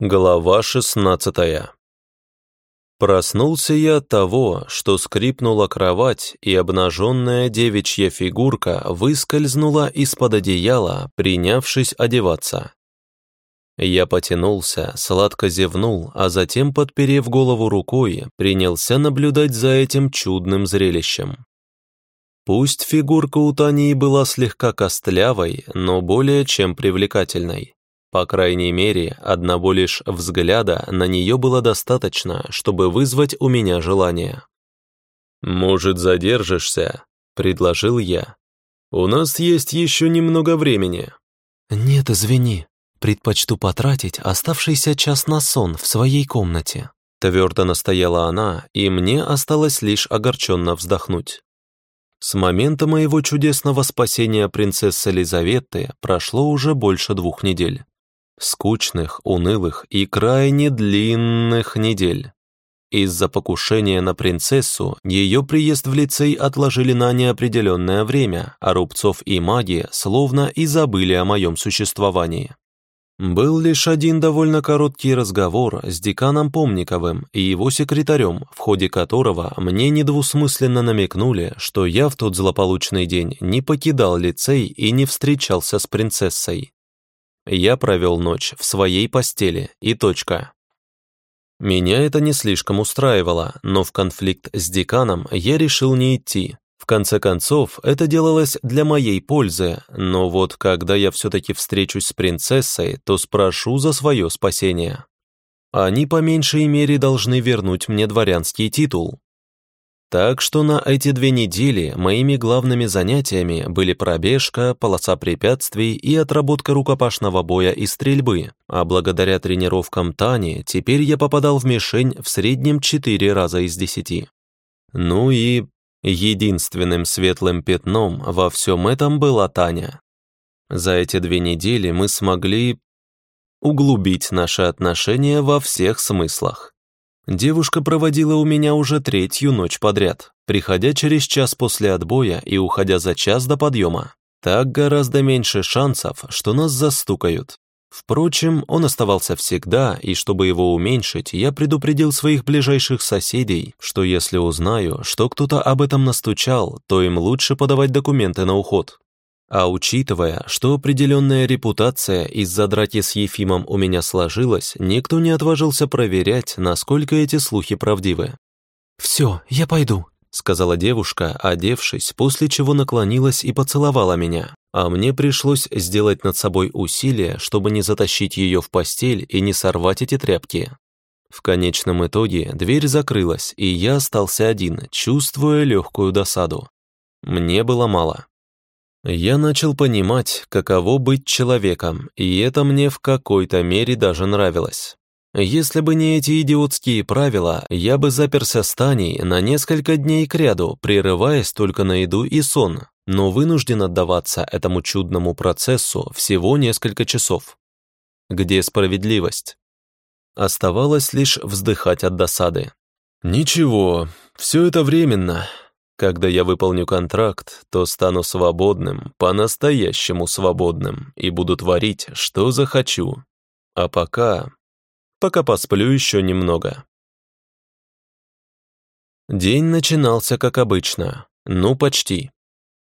Глава шестнадцатая Проснулся я от того, что скрипнула кровать, и обнаженная девичья фигурка выскользнула из-под одеяла, принявшись одеваться. Я потянулся, сладко зевнул, а затем, подперев голову рукой, принялся наблюдать за этим чудным зрелищем. Пусть фигурка у Тани была слегка костлявой, но более чем привлекательной. По крайней мере, одного лишь взгляда на нее было достаточно, чтобы вызвать у меня желание. «Может, задержишься?» — предложил я. «У нас есть еще немного времени». «Нет, извини. Предпочту потратить оставшийся час на сон в своей комнате». Твердо настояла она, и мне осталось лишь огорченно вздохнуть. С момента моего чудесного спасения принцессы Елизаветы прошло уже больше двух недель скучных, унылых и крайне длинных недель. Из-за покушения на принцессу ее приезд в лицей отложили на неопределенное время, а Рубцов и маги словно и забыли о моем существовании. Был лишь один довольно короткий разговор с деканом Помниковым и его секретарем, в ходе которого мне недвусмысленно намекнули, что я в тот злополучный день не покидал лицей и не встречался с принцессой. Я провел ночь в своей постели, и точка. Меня это не слишком устраивало, но в конфликт с деканом я решил не идти. В конце концов, это делалось для моей пользы, но вот когда я все-таки встречусь с принцессой, то спрошу за свое спасение. Они по меньшей мере должны вернуть мне дворянский титул. Так что на эти две недели моими главными занятиями были пробежка, полоса препятствий и отработка рукопашного боя и стрельбы, а благодаря тренировкам Тани теперь я попадал в мишень в среднем 4 раза из 10. Ну и единственным светлым пятном во всем этом была Таня. За эти две недели мы смогли углубить наши отношения во всех смыслах. Девушка проводила у меня уже третью ночь подряд, приходя через час после отбоя и уходя за час до подъема. Так гораздо меньше шансов, что нас застукают. Впрочем, он оставался всегда, и чтобы его уменьшить, я предупредил своих ближайших соседей, что если узнаю, что кто-то об этом настучал, то им лучше подавать документы на уход. А учитывая, что определенная репутация из-за драки с Ефимом у меня сложилась, никто не отважился проверять, насколько эти слухи правдивы. «Все, я пойду», — сказала девушка, одевшись, после чего наклонилась и поцеловала меня. А мне пришлось сделать над собой усилие, чтобы не затащить ее в постель и не сорвать эти тряпки. В конечном итоге дверь закрылась, и я остался один, чувствуя легкую досаду. Мне было мало. Я начал понимать, каково быть человеком, и это мне в какой-то мере даже нравилось. Если бы не эти идиотские правила, я бы заперся с Таней на несколько дней кряду, прерываясь только на еду и сон, но вынужден отдаваться этому чудному процессу всего несколько часов. Где справедливость? Оставалось лишь вздыхать от досады. «Ничего, все это временно», когда я выполню контракт, то стану свободным, по-настоящему свободным, и буду творить, что захочу. А пока... Пока посплю еще немного. День начинался как обычно. Ну, почти.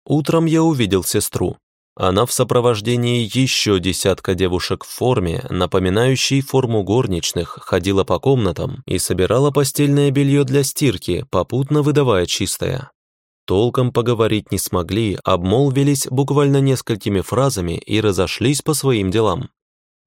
Утром я увидел сестру. Она в сопровождении еще десятка девушек в форме, напоминающей форму горничных, ходила по комнатам и собирала постельное белье для стирки, попутно выдавая чистое. Толком поговорить не смогли, обмолвились буквально несколькими фразами и разошлись по своим делам.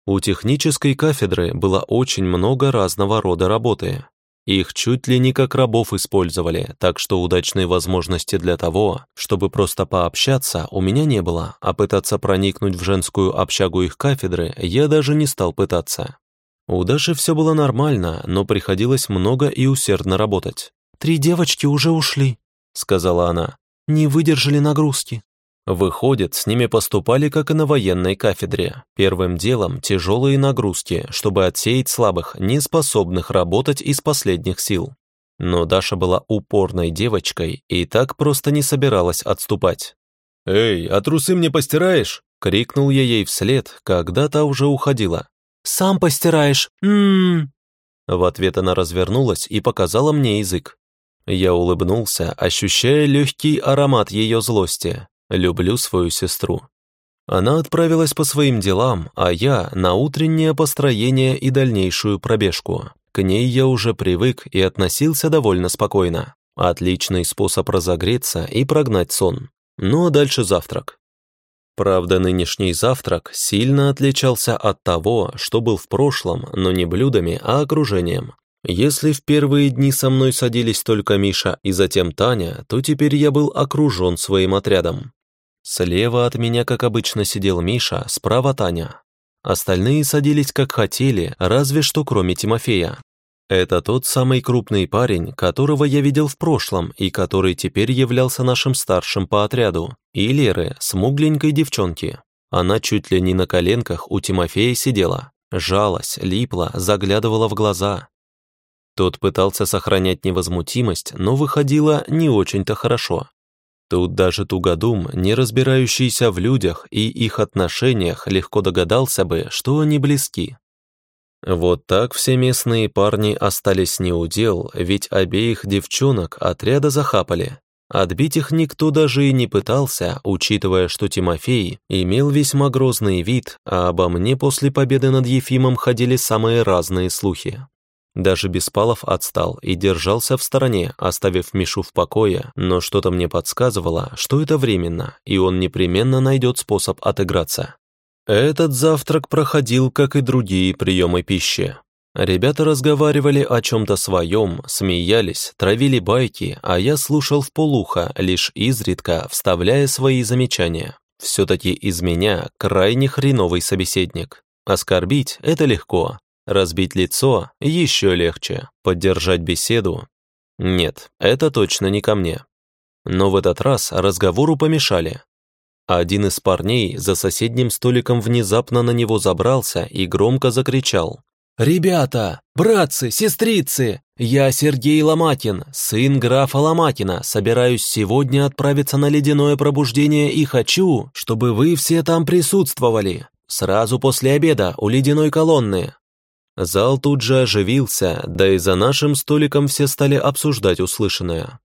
У технической кафедры было очень много разного рода работы. Их чуть ли не как рабов использовали, так что удачной возможности для того, чтобы просто пообщаться, у меня не было, а пытаться проникнуть в женскую общагу их кафедры я даже не стал пытаться. У Даши все было нормально, но приходилось много и усердно работать. «Три девочки уже ушли», — сказала она, — «не выдержали нагрузки». Выходит, с ними поступали, как и на военной кафедре. Первым делом тяжелые нагрузки, чтобы отсеять слабых, не способных работать из последних сил. Но Даша была упорной девочкой и так просто не собиралась отступать. «Эй, а трусы мне постираешь?» — крикнул я ей вслед, когда та уже уходила. Сам постираешь. Ммм. В ответ она развернулась и показала мне язык. Я улыбнулся, ощущая легкий аромат ее злости. Люблю свою сестру. Она отправилась по своим делам, а я на утреннее построение и дальнейшую пробежку. К ней я уже привык и относился довольно спокойно. Отличный способ разогреться и прогнать сон. Ну а дальше завтрак. Правда, нынешний завтрак сильно отличался от того, что был в прошлом, но не блюдами, а окружением. Если в первые дни со мной садились только Миша и затем Таня, то теперь я был окружен своим отрядом. Слева от меня, как обычно, сидел Миша, справа Таня. Остальные садились как хотели, разве что кроме Тимофея. Это тот самый крупный парень, которого я видел в прошлом и который теперь являлся нашим старшим по отряду, и Леры, смугленькой девчонки. Она чуть ли не на коленках у Тимофея сидела, жалась, липла, заглядывала в глаза. Тот пытался сохранять невозмутимость, но выходило не очень-то хорошо. Тут даже Тугодум, не разбирающийся в людях и их отношениях, легко догадался бы, что они близки. Вот так все местные парни остались неудел, ведь обеих девчонок отряда захапали. Отбить их никто даже и не пытался, учитывая, что Тимофей имел весьма грозный вид, а обо мне после победы над Ефимом ходили самые разные слухи. Даже Беспалов отстал и держался в стороне, оставив Мишу в покое, но что-то мне подсказывало, что это временно, и он непременно найдет способ отыграться. Этот завтрак проходил, как и другие приемы пищи. Ребята разговаривали о чем-то своем, смеялись, травили байки, а я слушал в полухо, лишь изредка вставляя свои замечания. Все-таки из меня крайне хреновый собеседник. Оскорбить – это легко, разбить лицо – еще легче, поддержать беседу – нет, это точно не ко мне. Но в этот раз разговору помешали. Один из парней за соседним столиком внезапно на него забрался и громко закричал. «Ребята, братцы, сестрицы, я Сергей Ломакин, сын графа Ломакина, собираюсь сегодня отправиться на ледяное пробуждение и хочу, чтобы вы все там присутствовали. Сразу после обеда у ледяной колонны». Зал тут же оживился, да и за нашим столиком все стали обсуждать услышанное.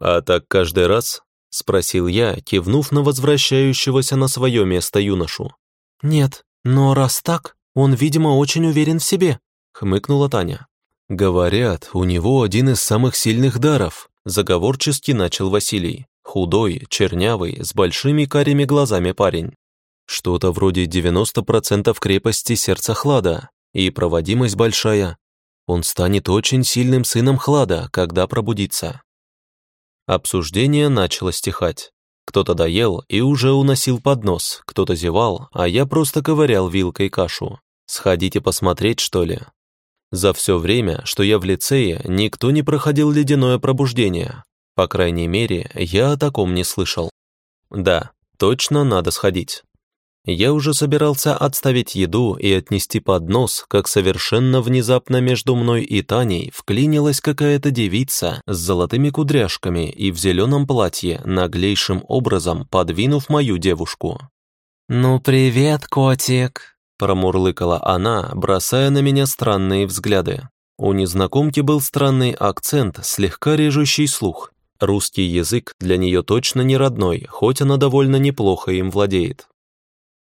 «А так каждый раз?» — спросил я, кивнув на возвращающегося на свое место юношу. «Нет, но раз так, он, видимо, очень уверен в себе», — хмыкнула Таня. «Говорят, у него один из самых сильных даров», — заговорчески начал Василий. Худой, чернявый, с большими карими глазами парень. Что-то вроде 90% крепости сердца Хлада и проводимость большая. Он станет очень сильным сыном Хлада, когда пробудится. Обсуждение начало стихать. Кто-то доел и уже уносил поднос, кто-то зевал, а я просто ковырял вилкой кашу. Сходите посмотреть, что ли? За все время, что я в лицее, никто не проходил ледяное пробуждение. По крайней мере, я о таком не слышал. Да, точно надо сходить. Я уже собирался отставить еду и отнести поднос, как совершенно внезапно между мной и Таней вклинилась какая-то девица с золотыми кудряшками и в зеленом платье, наглейшим образом подвинув мою девушку. «Ну привет, котик!» – промурлыкала она, бросая на меня странные взгляды. У незнакомки был странный акцент, слегка режущий слух. Русский язык для нее точно не родной, хоть она довольно неплохо им владеет.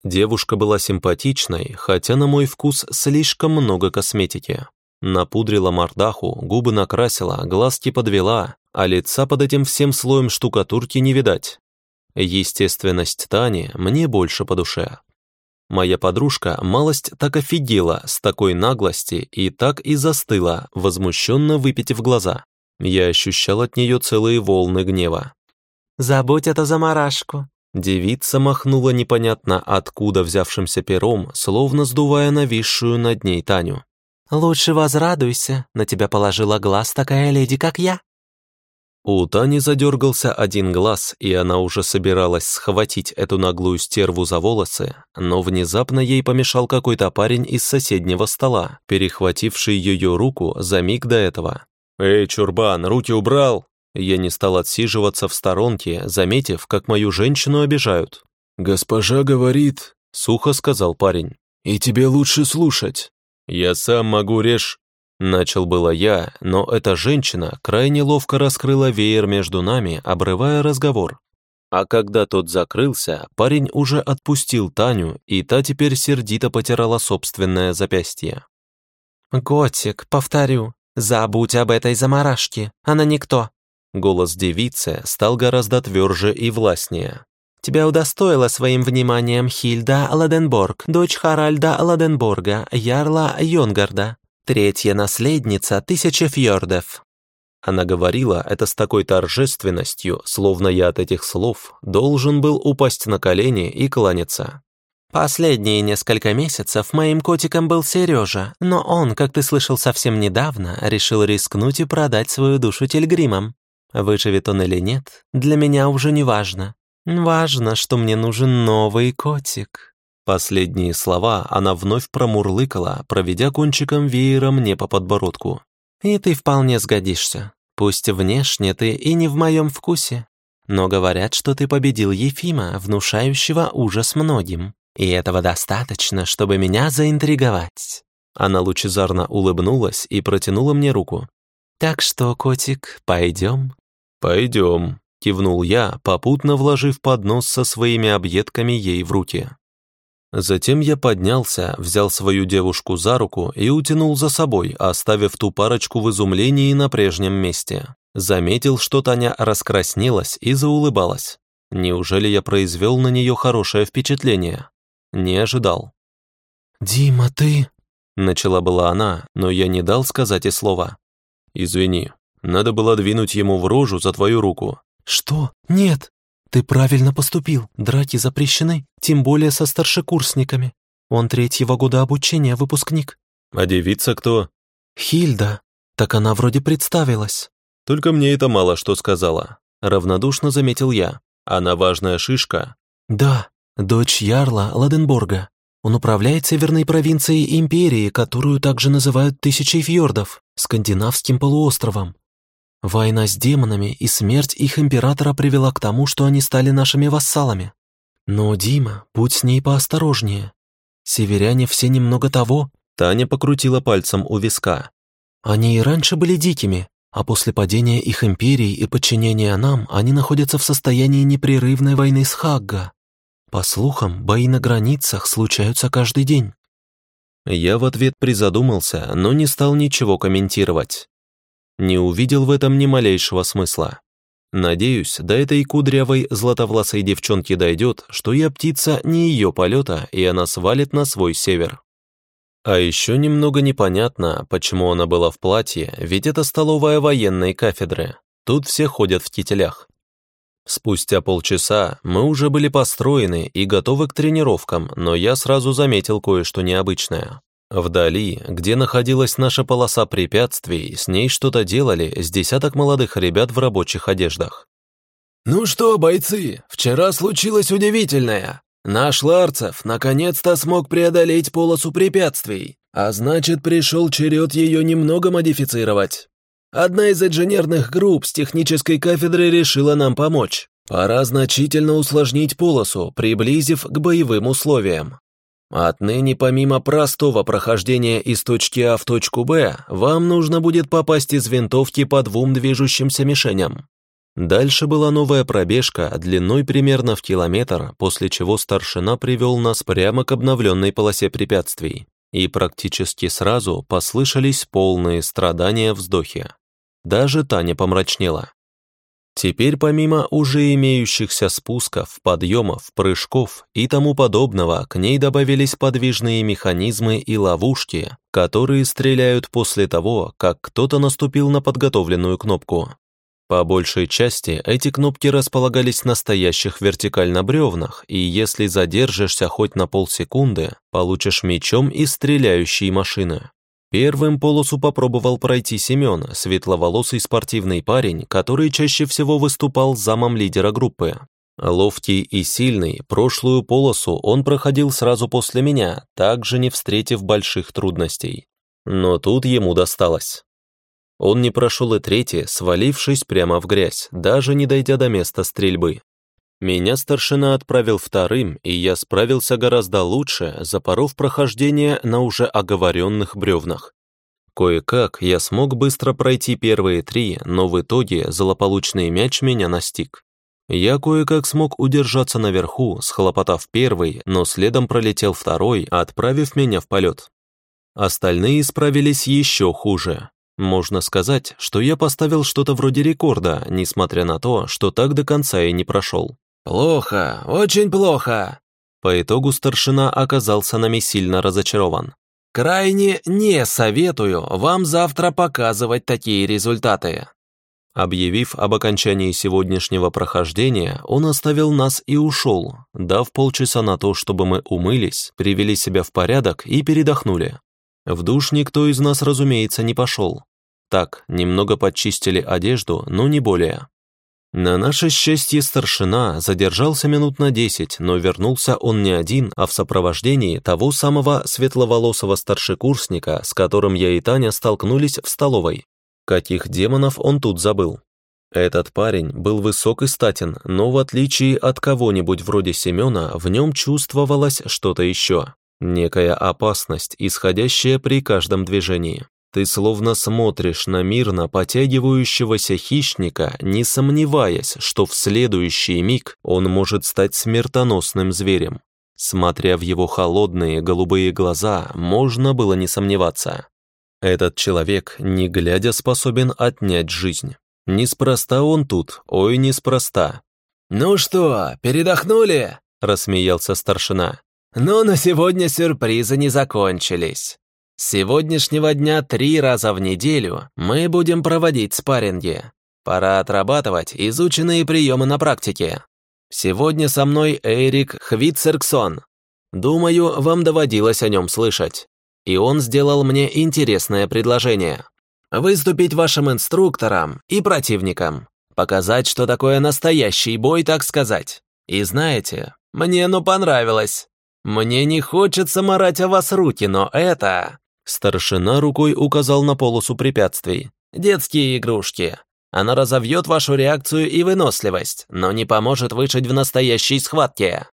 Девушка была симпатичной, хотя на мой вкус слишком много косметики. Напудрила мордаху, губы накрасила, глазки подвела, а лица под этим всем слоем штукатурки не видать. Естественность Тани мне больше по душе. Моя подружка малость так офигела с такой наглости и так и застыла, возмущенно выпитив глаза. Я ощущал от нее целые волны гнева. «Забудь это заморашку», Девица махнула непонятно откуда взявшимся пером, словно сдувая нависшую над ней Таню. «Лучше возрадуйся, на тебя положила глаз такая леди, как я». У Тани задергался один глаз, и она уже собиралась схватить эту наглую стерву за волосы, но внезапно ей помешал какой-то парень из соседнего стола, перехвативший ее руку за миг до этого. «Эй, чурбан, руки убрал!» Я не стал отсиживаться в сторонке, заметив, как мою женщину обижают. «Госпожа говорит», — сухо сказал парень. и тебе лучше слушать. Я сам могу режь...» Начал было я, но эта женщина крайне ловко раскрыла веер между нами, обрывая разговор. А когда тот закрылся, парень уже отпустил Таню, и та теперь сердито потирала собственное запястье. «Готик, повторю, забудь об этой заморашке, она никто». Голос девицы стал гораздо тверже и властнее. «Тебя удостоила своим вниманием Хильда Ладенборг, дочь Харальда Ладенборга, ярла Йонгарда, третья наследница тысячи фьордов». Она говорила это с такой торжественностью, словно я от этих слов должен был упасть на колени и кланяться. Последние несколько месяцев моим котиком был Сережа, но он, как ты слышал совсем недавно, решил рискнуть и продать свою душу тельгримам. Выживет он или нет, для меня уже не важно. Важно, что мне нужен новый котик. Последние слова она вновь промурлыкала, проведя кончиком веера мне по подбородку. И ты вполне сгодишься. Пусть внешне ты и не в моем вкусе, но говорят, что ты победил Ефима, внушающего ужас многим. И этого достаточно, чтобы меня заинтриговать». Она лучезарно улыбнулась и протянула мне руку. «Так что, котик, пойдем?» «Пойдем», — кивнул я, попутно вложив поднос со своими объедками ей в руки. Затем я поднялся, взял свою девушку за руку и утянул за собой, оставив ту парочку в изумлении на прежнем месте. Заметил, что Таня раскраснелась и заулыбалась. Неужели я произвел на нее хорошее впечатление? Не ожидал. «Дима, ты...» Начала была она, но я не дал сказать и слова. «Извини, надо было двинуть ему в рожу за твою руку». «Что? Нет! Ты правильно поступил. Драки запрещены, тем более со старшекурсниками. Он третьего года обучения, выпускник». «А девица кто?» «Хильда. Так она вроде представилась». «Только мне это мало что сказала». Равнодушно заметил я. «Она важная шишка». «Да, Дочь Ярла Ладенборга. Он управляет северной провинцией империи, которую также называют Тысячей Фьордов, скандинавским полуостровом. Война с демонами и смерть их императора привела к тому, что они стали нашими вассалами. Но, Дима, будь с ней поосторожнее. Северяне все немного того. Таня покрутила пальцем у виска. Они и раньше были дикими, а после падения их империи и подчинения нам, они находятся в состоянии непрерывной войны с Хагга. По слухам, бои на границах случаются каждый день. Я в ответ призадумался, но не стал ничего комментировать. Не увидел в этом ни малейшего смысла. Надеюсь, до этой кудрявой златовласой девчонки дойдет, что я птица не ее полета, и она свалит на свой север. А еще немного непонятно, почему она была в платье, ведь это столовая военной кафедры. Тут все ходят в кителях. Спустя полчаса мы уже были построены и готовы к тренировкам, но я сразу заметил кое-что необычное. Вдали, где находилась наша полоса препятствий, с ней что-то делали с десяток молодых ребят в рабочих одеждах. «Ну что, бойцы, вчера случилось удивительное. Наш Ларцев наконец-то смог преодолеть полосу препятствий, а значит, пришел черед ее немного модифицировать. Одна из инженерных групп с технической кафедры решила нам помочь. Пора значительно усложнить полосу, приблизив к боевым условиям. Отныне помимо простого прохождения из точки А в точку Б, вам нужно будет попасть из винтовки по двум движущимся мишеням. Дальше была новая пробежка длиной примерно в километр, после чего старшина привел нас прямо к обновленной полосе препятствий, и практически сразу послышались полные страдания вздохи. Даже Таня помрачнела. Теперь помимо уже имеющихся спусков, подъемов, прыжков и тому подобного, к ней добавились подвижные механизмы и ловушки, которые стреляют после того, как кто-то наступил на подготовленную кнопку. По большей части эти кнопки располагались на стоящих вертикально бревнах, и если задержишься хоть на полсекунды, получишь мечом из стреляющей машины. Первым полосу попробовал пройти Семен, светловолосый спортивный парень, который чаще всего выступал замом лидера группы. Ловкий и сильный, прошлую полосу он проходил сразу после меня, также не встретив больших трудностей. Но тут ему досталось. Он не прошел и третий, свалившись прямо в грязь, даже не дойдя до места стрельбы. Меня старшина отправил вторым, и я справился гораздо лучше, запоров прохождение на уже оговоренных бревнах. Кое-как я смог быстро пройти первые три, но в итоге злополучный мяч меня настиг. Я кое-как смог удержаться наверху, схлопотав первый, но следом пролетел второй, отправив меня в полет. Остальные справились еще хуже. Можно сказать, что я поставил что-то вроде рекорда, несмотря на то, что так до конца и не прошел. «Плохо, очень плохо!» По итогу старшина оказался нами сильно разочарован. «Крайне не советую вам завтра показывать такие результаты. Объявив об окончании сегодняшнего прохождения, он оставил нас и ушел, дав полчаса на то, чтобы мы умылись, привели себя в порядок и передохнули. В душ никто из нас, разумеется, не пошел. Так, немного подчистили одежду, но не более. На наше счастье старшина задержался минут на десять, но вернулся он не один, а в сопровождении того самого светловолосого старшекурсника, с которым я и Таня столкнулись в столовой. Каких демонов он тут забыл? Этот парень был высок и статен, но в отличие от кого-нибудь вроде Семена, в нем чувствовалось что-то еще. Некая опасность, исходящая при каждом движении. Ты словно смотришь на мирно потягивающегося хищника, не сомневаясь, что в следующий миг он может стать смертоносным зверем. Смотря в его холодные голубые глаза, можно было не сомневаться. Этот человек, не глядя, способен отнять жизнь. Неспроста он тут, ой, неспроста. «Ну что, передохнули?» – рассмеялся старшина. «Но на сегодня сюрпризы не закончились. С сегодняшнего дня три раза в неделю мы будем проводить спарринги. Пора отрабатывать изученные приемы на практике. Сегодня со мной Эрик Хвитцергсон. Думаю, вам доводилось о нем слышать и он сделал мне интересное предложение. Выступить вашим инструктором и противником. Показать, что такое настоящий бой, так сказать. И знаете, мне ну понравилось. Мне не хочется морать о вас руки, но это...» Старшина рукой указал на полосу препятствий. «Детские игрушки. Она разовьет вашу реакцию и выносливость, но не поможет выжить в настоящей схватке».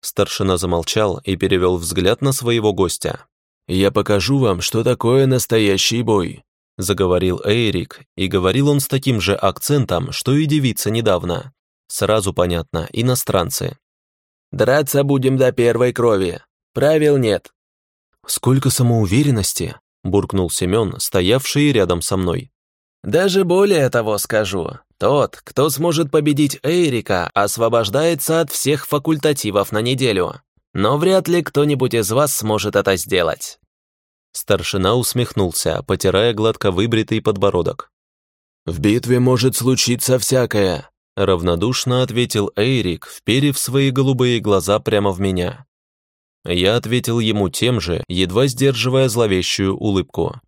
Старшина замолчал и перевел взгляд на своего гостя. «Я покажу вам, что такое настоящий бой», — заговорил Эрик, и говорил он с таким же акцентом, что и девица недавно. Сразу понятно, иностранцы. «Драться будем до первой крови. Правил нет». «Сколько самоуверенности», — буркнул Семен, стоявший рядом со мной. «Даже более того скажу. Тот, кто сможет победить Эрика, освобождается от всех факультативов на неделю но вряд ли кто-нибудь из вас сможет это сделать». Старшина усмехнулся, потирая гладко выбритый подбородок. «В битве может случиться всякое», — равнодушно ответил Эйрик, вперев свои голубые глаза прямо в меня. Я ответил ему тем же, едва сдерживая зловещую улыбку.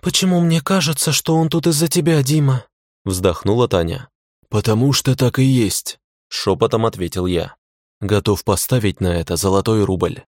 «Почему мне кажется, что он тут из-за тебя, Дима?» — вздохнула Таня. «Потому что так и есть», — шепотом ответил я. Готов поставить на это золотой рубль.